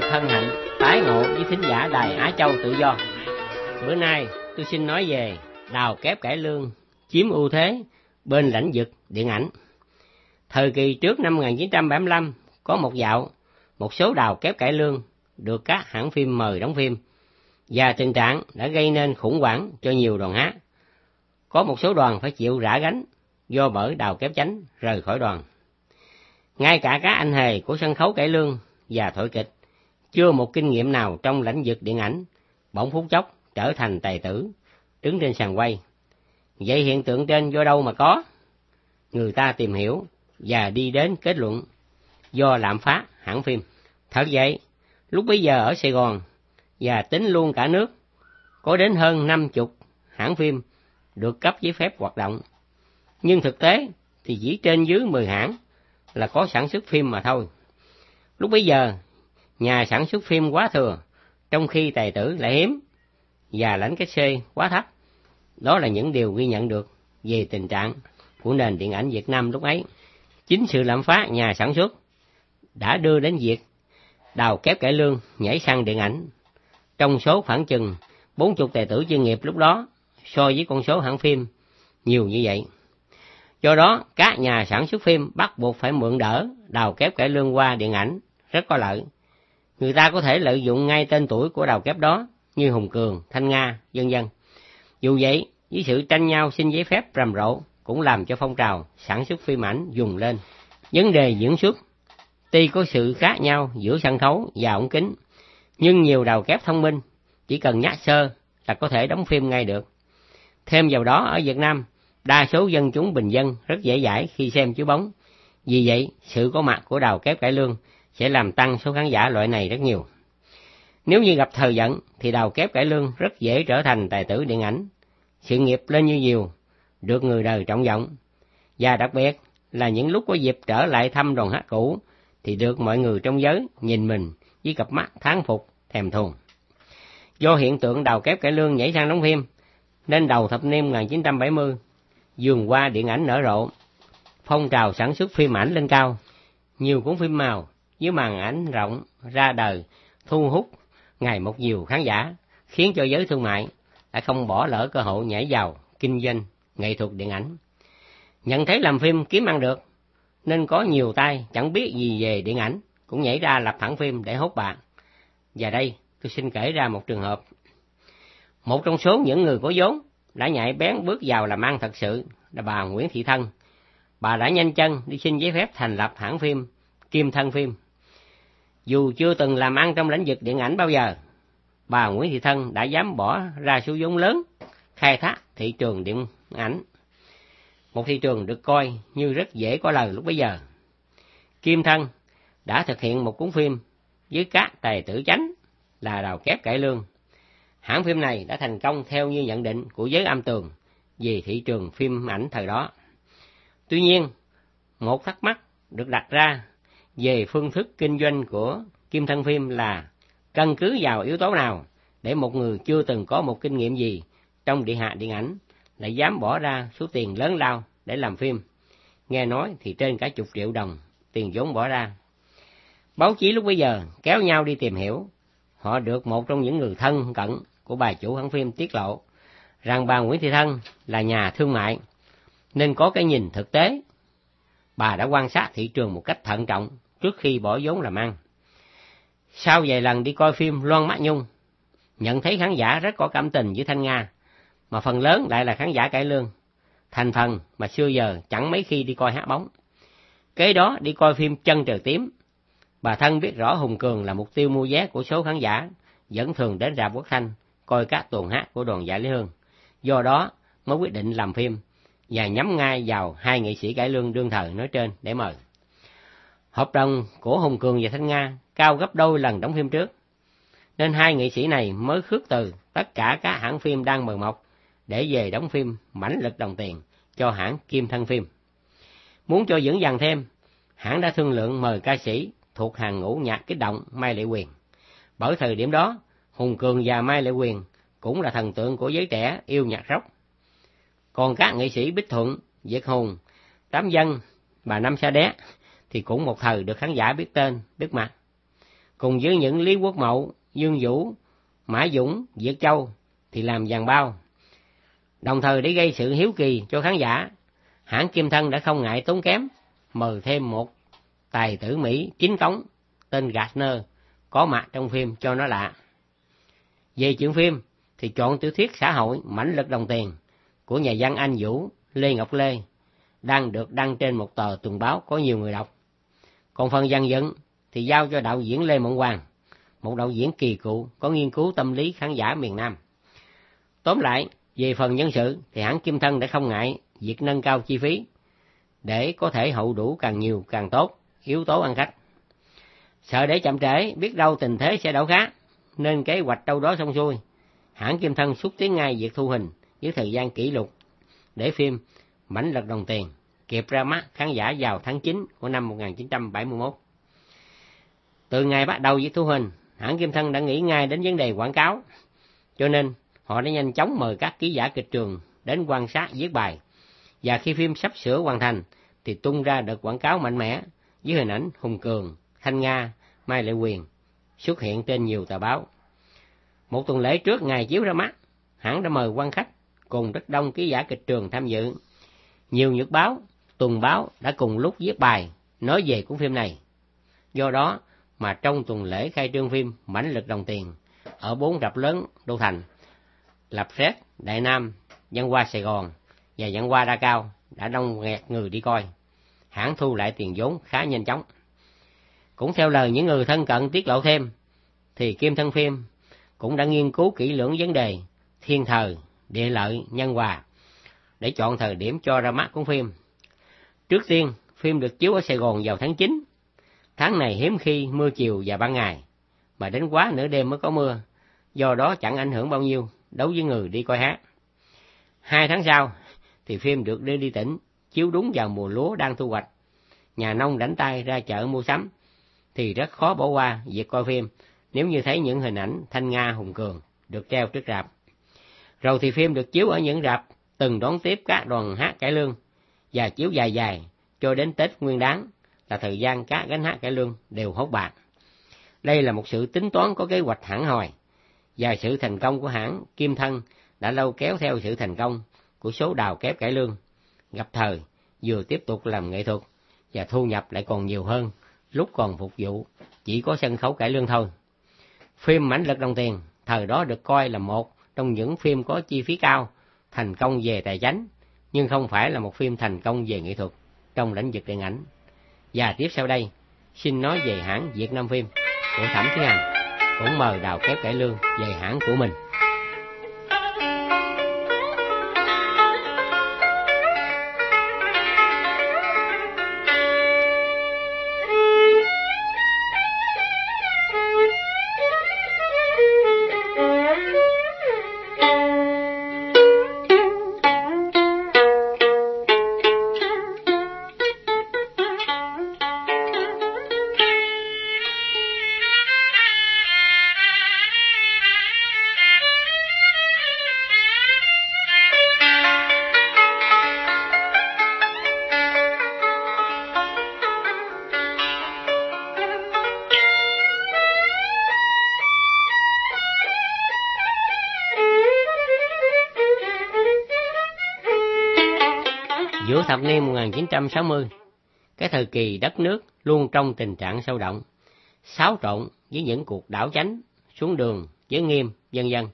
được hân hạnh tái ngộ với thính giả đài Á Châu tự do. Bữa nay tôi xin nói về đào kép cải lương chiếm ưu thế bên lãnh vực điện ảnh. Thời kỳ trước năm 1975 có một dạo một số đào kép cải lương được các hãng phim mời đóng phim và tình trạng đã gây nên khủng hoảng cho nhiều đoàn hát. Có một số đoàn phải chịu rã gánh do bởi đào kép chánh rời khỏi đoàn. Ngay cả các anh hề của sân khấu cải lương và thổi kịch, chưa một kinh nghiệm nào trong lĩnh vực điện ảnh, bỗng phút chốc trở thành tài tử, đứng trên sàn quay. Vậy hiện tượng trên do đâu mà có? Người ta tìm hiểu và đi đến kết luận do lạm phát hãng phim. Thật vậy, lúc bấy giờ ở Sài Gòn và tính luôn cả nước, có đến hơn năm chục hãng phim được cấp giấy phép hoạt động. Nhưng thực tế thì chỉ trên dưới 10 hãng là có sản xuất phim mà thôi. Lúc bấy giờ, nhà sản xuất phim quá thừa, trong khi tài tử lại hiếm, và lãnh cái xê quá thấp. Đó là những điều ghi nhận được về tình trạng của nền điện ảnh Việt Nam lúc ấy. Chính sự lạm phát nhà sản xuất đã đưa đến việc đào kép cải lương nhảy sang điện ảnh. Trong số khoảng chừng 40 tài tử chuyên nghiệp lúc đó, so với con số hãng phim nhiều như vậy. Do đó, các nhà sản xuất phim bắt buộc phải mượn đỡ đào kép cải lương qua điện ảnh, rất có lợi. Người ta có thể lợi dụng ngay tên tuổi của đào kép đó, như Hùng Cường, Thanh Nga, vân vân. Dù vậy, với sự tranh nhau xin giấy phép rầm rộ, cũng làm cho phong trào sản xuất phim ảnh dùng lên. Vấn đề diễn xuất, tuy có sự khác nhau giữa sân khấu và ống kính, nhưng nhiều đào kép thông minh, chỉ cần nhắc sơ là có thể đóng phim ngay được. Thêm vào đó, ở Việt Nam, đa số dân chúng bình dân rất dễ dãi khi xem chiếu bóng. Vì vậy, sự có mặt của đào kép cải lương sẽ làm tăng số khán giả loại này rất nhiều. Nếu như gặp thời giận, thì đào kép cải lương rất dễ trở thành tài tử điện ảnh. Sự nghiệp lên như diều, được người đời trọng vọng. Và đặc biệt là những lúc có dịp trở lại thăm đoàn hát cũ, thì được mọi người trong giới nhìn mình với cặp mắt thán phục, thèm thuồng. Do hiện tượng đào kép cải lương nhảy sang đóng phim, nên đầu thập niên 1970, dường qua điện ảnh nở rộ, phong trào sản xuất phim ảnh lên cao, nhiều cuốn phim màu với màn ảnh rộng ra đời thu hút ngày một nhiều khán giả, khiến cho giới thương mại đã không bỏ lỡ cơ hội nhảy vào kinh doanh nghệ thuật điện ảnh. Nhận thấy làm phim kiếm ăn được, nên có nhiều tay chẳng biết gì về điện ảnh cũng nhảy ra lập hãng phim để hốt bạn. Và đây tôi xin kể ra một trường hợp. Một trong số những người có vốn đã nhảy bén bước vào làm ăn thật sự là bà Nguyễn Thị Thân. Bà đã nhanh chân đi xin giấy phép thành lập hãng phim Kim Thân Phim. Dù chưa từng làm ăn trong lĩnh vực điện ảnh bao giờ, bà Nguyễn Thị Thân đã dám bỏ ra số vốn lớn khai thác thị trường điện ảnh. Một thị trường được coi như rất dễ có lời lúc bấy giờ. Kim Thân đã thực hiện một cuốn phim với các tài tử chánh là đào kép cải lương Hãng phim này đã thành công theo như nhận định của giới âm tường về thị trường phim ảnh thời đó. Tuy nhiên, một thắc mắc được đặt ra về phương thức kinh doanh của Kim Thân Phim là căn cứ vào yếu tố nào để một người chưa từng có một kinh nghiệm gì trong địa hạ điện ảnh lại dám bỏ ra số tiền lớn lao để làm phim. Nghe nói thì trên cả chục triệu đồng tiền vốn bỏ ra. Báo chí lúc bây giờ kéo nhau đi tìm hiểu, họ được một trong những người thân cận của bà chủ hãng phim tiết lộ rằng bà Nguyễn Thị Thân là nhà thương mại, nên có cái nhìn thực tế. Bà đã quan sát thị trường một cách thận trọng trước khi bỏ vốn làm ăn. Sau vài lần đi coi phim Loan Mắt Nhung, nhận thấy khán giả rất có cảm tình với Thanh Nga, mà phần lớn lại là khán giả cải lương, thành phần mà xưa giờ chẳng mấy khi đi coi hát bóng. Kế đó đi coi phim Chân Trời Tím, bà Thân biết rõ Hùng Cường là mục tiêu mua vé của số khán giả, vẫn thường đến rạp quốc thanh coi các tuần hát của đoàn giải Lý Hương. Do đó mới quyết định làm phim và nhắm ngay vào hai nghệ sĩ cải lương đương thời nói trên để mời. Hợp đồng của Hùng Cường và Thanh Nga cao gấp đôi lần đóng phim trước, nên hai nghệ sĩ này mới khước từ tất cả các hãng phim đang mời mọc để về đóng phim mãnh lực đồng tiền cho hãng Kim Thân Phim. Muốn cho vững dần thêm, hãng đã thương lượng mời ca sĩ thuộc hàng ngũ nhạc kích động Mai Lệ Quyền. Bởi thời điểm đó, Hùng Cường và Mai Lệ Quyền cũng là thần tượng của giới trẻ yêu nhạc rock. Còn các nghệ sĩ Bích Thuận, Việt Hùng, Tám Dân, bà Năm Sa Đé thì cũng một thời được khán giả biết tên, biết mặt. cùng với những Lý Quốc Mậu, Dương Vũ, Mã Dũng, Diệt Châu thì làm dàn bao. Đồng thời để gây sự hiếu kỳ cho khán giả, hãng Kim Thân đã không ngại tốn kém, mời thêm một tài tử Mỹ chính cống tên Gardner có mặt trong phim cho nó lạ. Về chuyện phim thì chọn tiểu thuyết xã hội mãnh lực đồng tiền của nhà văn Anh Vũ Lê Ngọc Lê đang được đăng trên một tờ tuần báo có nhiều người đọc. Còn phần dàn dựng thì giao cho đạo diễn Lê Mộng Hoàng, một đạo diễn kỳ cựu có nghiên cứu tâm lý khán giả miền Nam. Tóm lại, về phần nhân sự thì hãng Kim Thân đã không ngại việc nâng cao chi phí để có thể hậu đủ càng nhiều càng tốt yếu tố ăn khách. Sợ để chậm trễ, biết đâu tình thế sẽ đảo khác, nên kế hoạch đâu đó xong xuôi. Hãng Kim Thân xúc tiến ngay việc thu hình với thời gian kỷ lục để phim Mảnh lật đồng tiền kịp ra mắt khán giả vào tháng 9 của năm 1971. Từ ngày bắt đầu với thu hình, hãng Kim Thân đã nghĩ ngay đến vấn đề quảng cáo, cho nên họ đã nhanh chóng mời các ký giả kịch trường đến quan sát viết bài. Và khi phim sắp sửa hoàn thành, thì tung ra đợt quảng cáo mạnh mẽ với hình ảnh Hùng Cường, Thanh Nga, Mai Lệ Quyền xuất hiện trên nhiều tờ báo. Một tuần lễ trước ngày chiếu ra mắt, hãng đã mời quan khách cùng rất đông ký giả kịch trường tham dự. Nhiều nhật báo, tuần báo đã cùng lúc viết bài nói về cuốn phim này. Do đó mà trong tuần lễ khai trương phim Mãnh lực đồng tiền ở bốn rạp lớn đô thành, Lập xét, Đại Nam, Văn Hoa Sài Gòn và Văn Hoa Đa Cao đã đông nghẹt người đi coi. Hãng thu lại tiền vốn khá nhanh chóng. Cũng theo lời những người thân cận tiết lộ thêm, thì Kim Thân Phim cũng đã nghiên cứu kỹ lưỡng vấn đề thiên thời, địa lợi, nhân hòa để chọn thời điểm cho ra mắt cuốn phim. Trước tiên, phim được chiếu ở Sài Gòn vào tháng 9. Tháng này hiếm khi mưa chiều và ban ngày, mà đến quá nửa đêm mới có mưa, do đó chẳng ảnh hưởng bao nhiêu đối với người đi coi hát. Hai tháng sau, thì phim được đưa đi tỉnh, chiếu đúng vào mùa lúa đang thu hoạch. Nhà nông đánh tay ra chợ mua sắm, thì rất khó bỏ qua việc coi phim nếu như thấy những hình ảnh Thanh Nga Hùng Cường được treo trước rạp. Rồi thì phim được chiếu ở những rạp từng đón tiếp các đoàn hát cải lương và chiếu dài dài cho đến Tết Nguyên Đán là thời gian các gánh hát cải lương đều hốt bạc. Đây là một sự tính toán có kế hoạch hẳn hòi và sự thành công của hãng Kim Thân đã lâu kéo theo sự thành công của số đào kép cải lương. Gặp thời, vừa tiếp tục làm nghệ thuật và thu nhập lại còn nhiều hơn lúc còn phục vụ chỉ có sân khấu cải lương thôi. Phim Mãnh lực đồng tiền thời đó được coi là một trong những phim có chi phí cao, thành công về tài chính, nhưng không phải là một phim thành công về nghệ thuật trong lĩnh vực điện ảnh. Và tiếp sau đây, xin nói về hãng Việt Nam Phim của Thẩm Thiên Hằng, cũng mời Đào Kép Cải Lương về hãng của mình. Thập niên 1960, cái thời kỳ đất nước luôn trong tình trạng sâu động, xáo trộn với những cuộc đảo chánh, xuống đường, giới nghiêm, vân vân,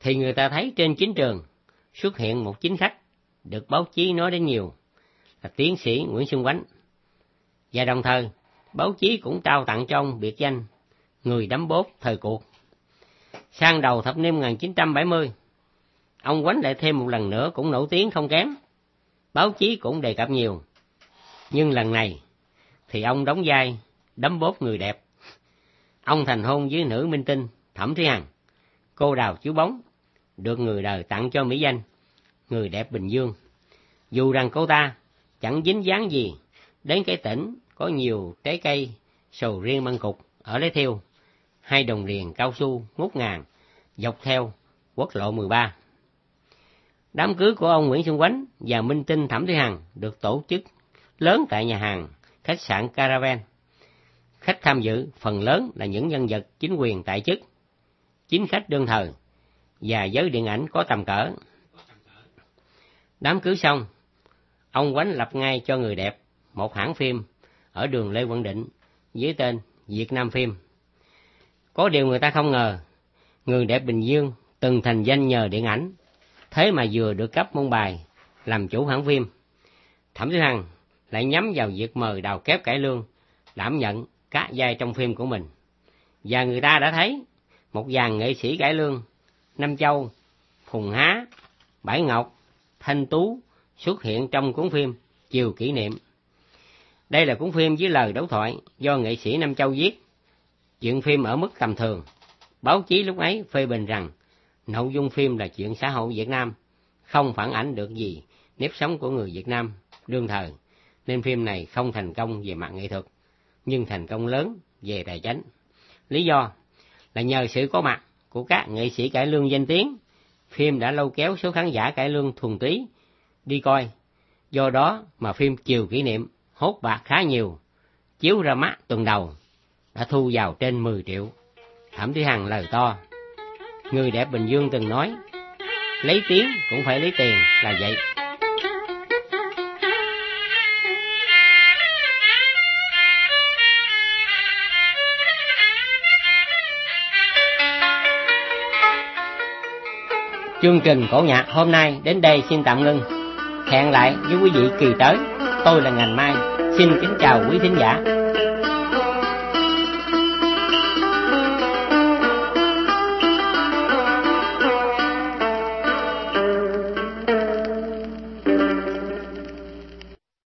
thì người ta thấy trên chính trường xuất hiện một chính khách được báo chí nói đến nhiều là tiến sĩ Nguyễn Xuân Quánh. Và đồng thời, báo chí cũng trao tặng cho ông biệt danh người đấm bốt thời cuộc. Sang đầu thập niên 1970, ông Quánh lại thêm một lần nữa cũng nổi tiếng không kém báo chí cũng đề cập nhiều. Nhưng lần này thì ông đóng vai đấm bóp người đẹp. Ông thành hôn với nữ minh tinh Thẩm Thúy Hằng, cô đào chiếu bóng, được người đời tặng cho mỹ danh người đẹp Bình Dương. Dù rằng cô ta chẳng dính dáng gì đến cái tỉnh có nhiều trái cây sầu riêng măng cục ở lê thiêu, hai đồng liền cao su ngút ngàn dọc theo quốc lộ 13. Đám cưới của ông Nguyễn Xuân Quánh và Minh Tinh Thẩm Thúy Hằng được tổ chức lớn tại nhà hàng khách sạn Caravan. Khách tham dự phần lớn là những nhân vật chính quyền tại chức, chính khách đương thời và giới điện ảnh có tầm cỡ. Đám cưới xong, ông Quánh lập ngay cho người đẹp một hãng phim ở đường Lê Quang Định với tên Việt Nam Phim. Có điều người ta không ngờ, người đẹp Bình Dương từng thành danh nhờ điện ảnh, thế mà vừa được cấp môn bài làm chủ hãng phim. Thẩm Thúy Hằng lại nhắm vào việc mời đào kép cải lương đảm nhận các vai trong phim của mình. Và người ta đã thấy một dàn nghệ sĩ cải lương, Nam Châu, Phùng Há, Bãi Ngọc, Thanh Tú xuất hiện trong cuốn phim Chiều kỷ niệm. Đây là cuốn phim với lời đấu thoại do nghệ sĩ Nam Châu viết. Chuyện phim ở mức tầm thường. Báo chí lúc ấy phê bình rằng nội dung phim là chuyện xã hội Việt Nam, không phản ảnh được gì nếp sống của người Việt Nam đương thời, nên phim này không thành công về mặt nghệ thuật, nhưng thành công lớn về tài chính. Lý do là nhờ sự có mặt của các nghệ sĩ cải lương danh tiếng, phim đã lâu kéo số khán giả cải lương thuần túy đi coi. Do đó mà phim Chiều kỷ niệm hốt bạc khá nhiều, chiếu ra mắt tuần đầu, đã thu vào trên 10 triệu. Thẩm Thúy Hằng lời to. Người đẹp Bình Dương từng nói, lấy tiếng cũng phải lấy tiền là vậy. Chương trình cổ nhạc hôm nay đến đây xin tạm ngưng. Hẹn lại với quý vị kỳ tới. Tôi là Ngành Mai. Xin kính chào quý thính giả.